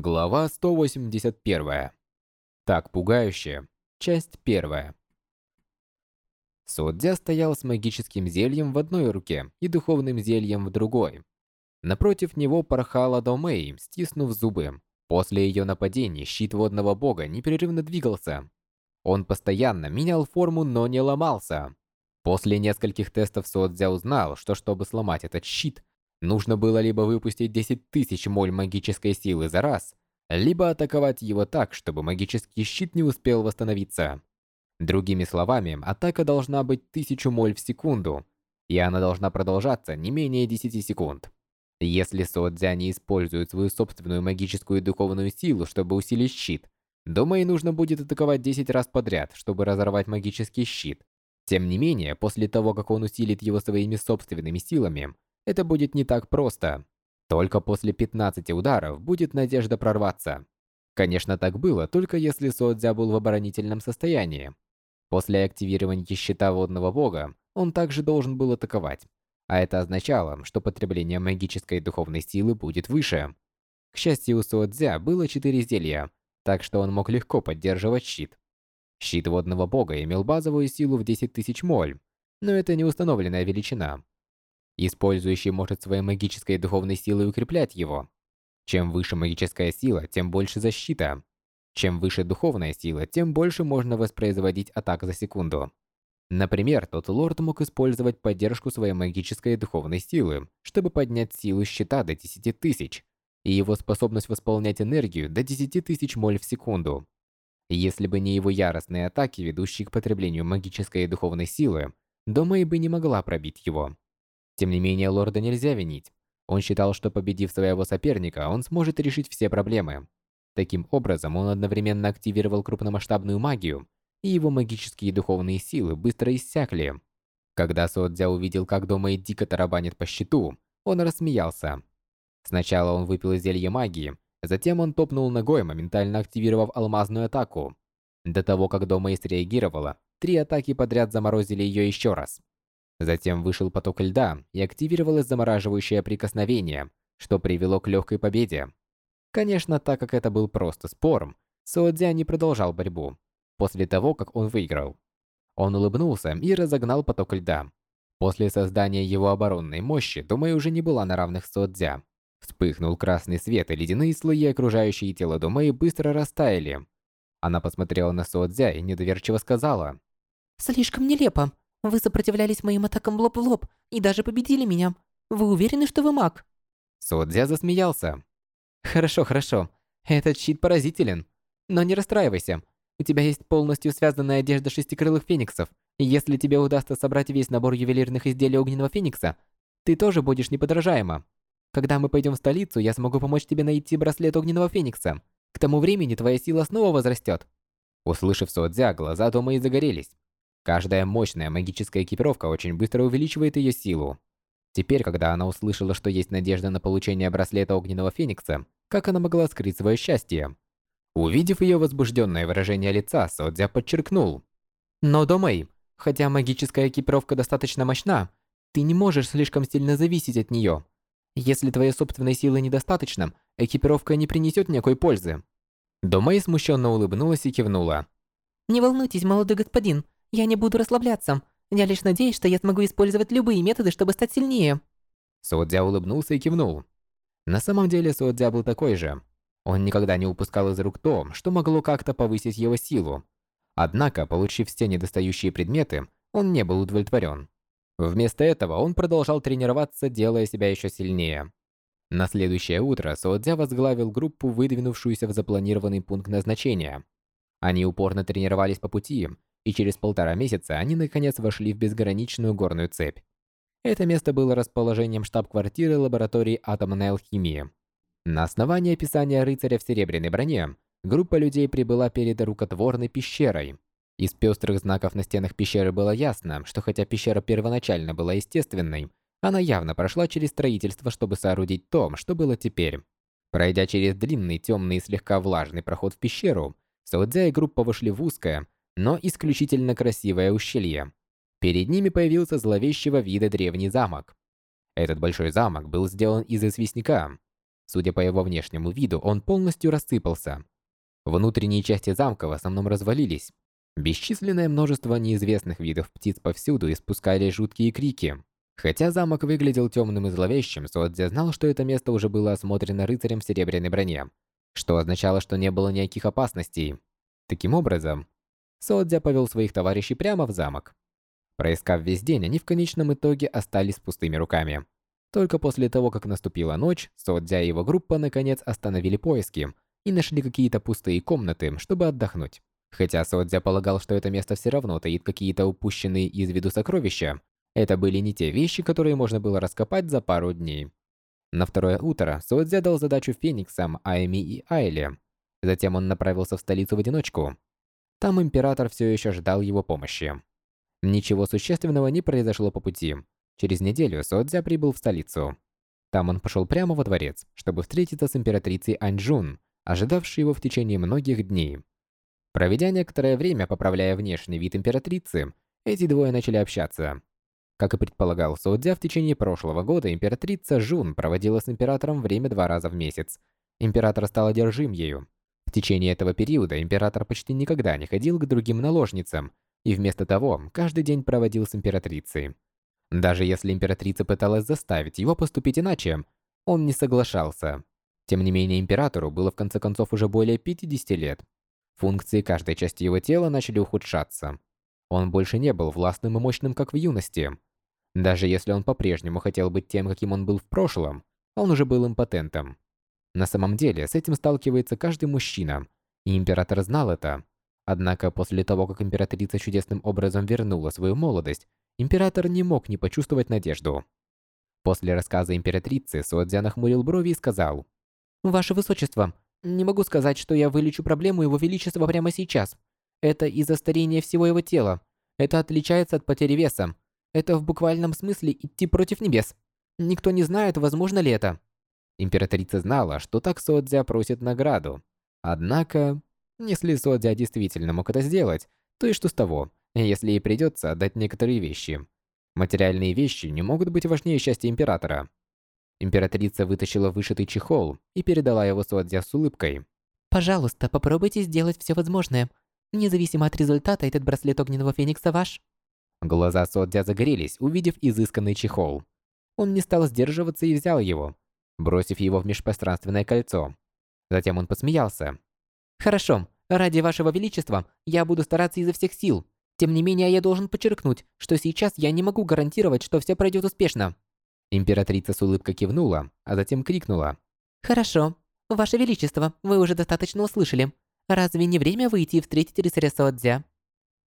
Глава 181. Так пугающе. Часть 1. Судья стоял с магическим зельем в одной руке и духовным зельем в другой. Напротив него порхала Домей, стиснув зубы. После ее нападения щит водного бога непрерывно двигался. Он постоянно менял форму, но не ломался. После нескольких тестов Содзя узнал, что чтобы сломать этот щит, Нужно было либо выпустить 10 тысяч моль магической силы за раз, либо атаковать его так, чтобы магический щит не успел восстановиться. Другими словами, атака должна быть 1000 моль в секунду, и она должна продолжаться не менее 10 секунд. Если Содзя не использует свою собственную магическую и духовную силу, чтобы усилить щит, Думаю, нужно будет атаковать 10 раз подряд, чтобы разорвать магический щит. Тем не менее, после того, как он усилит его своими собственными силами, это будет не так просто. Только после 15 ударов будет надежда прорваться. Конечно, так было, только если Содзя был в оборонительном состоянии. После активирования щита водного бога, он также должен был атаковать. А это означало, что потребление магической и духовной силы будет выше. К счастью, у Содзя было 4 зелья, так что он мог легко поддерживать щит. Щит водного бога имел базовую силу в 10 тысяч моль, но это не установленная величина. Использующий может своей магической и духовной силой укреплять его. Чем выше магическая сила, тем больше защита. Чем выше духовная сила, тем больше можно воспроизводить атак за секунду. Например, тот лорд мог использовать поддержку своей магической и духовной силы, чтобы поднять силу щита до 10 тысяч, и его способность восполнять энергию до 10 тысяч моль в секунду. Если бы не его яростные атаки, ведущие к потреблению магической и духовной силы, Дома и бы не могла пробить его. Тем не менее, лорда нельзя винить. Он считал, что победив своего соперника, он сможет решить все проблемы. Таким образом, он одновременно активировал крупномасштабную магию, и его магические и духовные силы быстро иссякли. Когда Содзя увидел, как Дома и дико тарабанит по щиту, он рассмеялся. Сначала он выпил зелье магии, затем он топнул ногой, моментально активировав алмазную атаку. До того, как Дома среагировала, три атаки подряд заморозили ее еще раз. Затем вышел поток льда и активировалось замораживающее прикосновение, что привело к легкой победе. Конечно, так как это был просто спор, Суодзя не продолжал борьбу, после того, как он выиграл. Он улыбнулся и разогнал поток льда. После создания его оборонной мощи, Думай уже не была на равных с Суодзя. Вспыхнул красный свет, и ледяные слои, окружающие тело Думэй, быстро растаяли. Она посмотрела на Суодзя и недоверчиво сказала. «Слишком нелепо. Вы сопротивлялись моим атакам лоб в лоб и даже победили меня. Вы уверены, что вы маг?» Судзя засмеялся. «Хорошо, хорошо. Этот щит поразителен. Но не расстраивайся. У тебя есть полностью связанная одежда шестикрылых фениксов. Если тебе удастся собрать весь набор ювелирных изделий огненного феникса, ты тоже будешь неподражаема. Когда мы пойдем в столицу, я смогу помочь тебе найти браслет огненного феникса. К тому времени твоя сила снова возрастет. Услышав Содзя, глаза Тома и загорелись. Каждая мощная магическая экипировка очень быстро увеличивает ее силу. Теперь, когда она услышала, что есть надежда на получение браслета Огненного Феникса, как она могла скрыть свое счастье? Увидев ее возбужденное выражение лица, Содзя подчеркнул. «Но, Домэй, хотя магическая экипировка достаточно мощна, ты не можешь слишком сильно зависеть от нее. Если твоей собственной силы недостаточно, экипировка не принесет никакой пользы». Домэй смущенно улыбнулась и кивнула. «Не волнуйтесь, молодой господин, я не буду расслабляться. Я лишь надеюсь, что я смогу использовать любые методы, чтобы стать сильнее. Суодзя улыбнулся и кивнул. На самом деле Суодзя был такой же. Он никогда не упускал из рук то, что могло как-то повысить его силу. Однако, получив все недостающие предметы, он не был удовлетворен. Вместо этого он продолжал тренироваться, делая себя еще сильнее. На следующее утро Суодзя возглавил группу, выдвинувшуюся в запланированный пункт назначения. Они упорно тренировались по пути, и через полтора месяца они наконец вошли в безграничную горную цепь. Это место было расположением штаб-квартиры лаборатории атомной алхимии. На основании описания рыцаря в серебряной броне, группа людей прибыла перед рукотворной пещерой. Из пестрых знаков на стенах пещеры было ясно, что хотя пещера первоначально была естественной, она явно прошла через строительство, чтобы соорудить то, что было теперь. Пройдя через длинный, темный и слегка влажный проход в пещеру, Саудзя и группа вошли в узкое, но исключительно красивое ущелье. Перед ними появился зловещего вида древний замок. Этот большой замок был сделан из известняка. Судя по его внешнему виду, он полностью рассыпался. Внутренние части замка в основном развалились. Бесчисленное множество неизвестных видов птиц повсюду испускали жуткие крики. Хотя замок выглядел темным и зловещим, Суодзе знал, что это место уже было осмотрено рыцарем в серебряной броне, что означало, что не было никаких опасностей. Таким образом, Суодзе повел своих товарищей прямо в замок. Проискав весь день, они в конечном итоге остались с пустыми руками. Только после того, как наступила ночь, Суодзя и его группа наконец остановили поиски и нашли какие-то пустые комнаты, чтобы отдохнуть. Хотя Суодзя полагал, что это место все равно таит какие-то упущенные из виду сокровища, это были не те вещи, которые можно было раскопать за пару дней. На второе утро Суодзя дал задачу Фениксам, Айми и Айле. Затем он направился в столицу в одиночку. Там император все еще ждал его помощи. Ничего существенного не произошло по пути. Через неделю Суодзя прибыл в столицу. Там он пошел прямо во дворец, чтобы встретиться с императрицей Аньчжун, ожидавшей его в течение многих дней. Проведя некоторое время, поправляя внешний вид императрицы, эти двое начали общаться. Как и предполагал Судзя, в течение прошлого года императрица Жун проводила с императором время два раза в месяц. Император стал одержим ею. В течение этого периода император почти никогда не ходил к другим наложницам, и вместо того каждый день проводил с императрицей. Даже если императрица пыталась заставить его поступить иначе, он не соглашался. Тем не менее, императору было в конце концов уже более 50 лет. Функции каждой части его тела начали ухудшаться. Он больше не был властным и мощным, как в юности. Даже если он по-прежнему хотел быть тем, каким он был в прошлом, он уже был импотентом. На самом деле, с этим сталкивается каждый мужчина, и император знал это. Однако после того, как императрица чудесным образом вернула свою молодость, император не мог не почувствовать надежду. После рассказа императрицы Суодзя нахмурил брови и сказал, «Ваше Высочество, не могу сказать, что я вылечу проблему Его Величества прямо сейчас. Это из-за старения всего его тела. Это отличается от потери веса. Это в буквальном смысле идти против небес. Никто не знает, возможно ли это. Императрица знала, что так Содзя просит награду. Однако, если Содзя действительно мог это сделать, то и что с того, если ей придется отдать некоторые вещи. Материальные вещи не могут быть важнее счастья Императора. Императрица вытащила вышитый чехол и передала его Содзя с улыбкой. «Пожалуйста, попробуйте сделать все возможное. Независимо от результата, этот браслет Огненного Феникса ваш». Глаза Содзя загорелись, увидев изысканный чехол. Он не стал сдерживаться и взял его, бросив его в межпространственное кольцо. Затем он посмеялся. «Хорошо, ради вашего величества я буду стараться изо всех сил. Тем не менее, я должен подчеркнуть, что сейчас я не могу гарантировать, что все пройдет успешно». Императрица с улыбкой кивнула, а затем крикнула. «Хорошо. Ваше Величество, вы уже достаточно услышали. Разве не время выйти и встретить рыцаря Содзя?»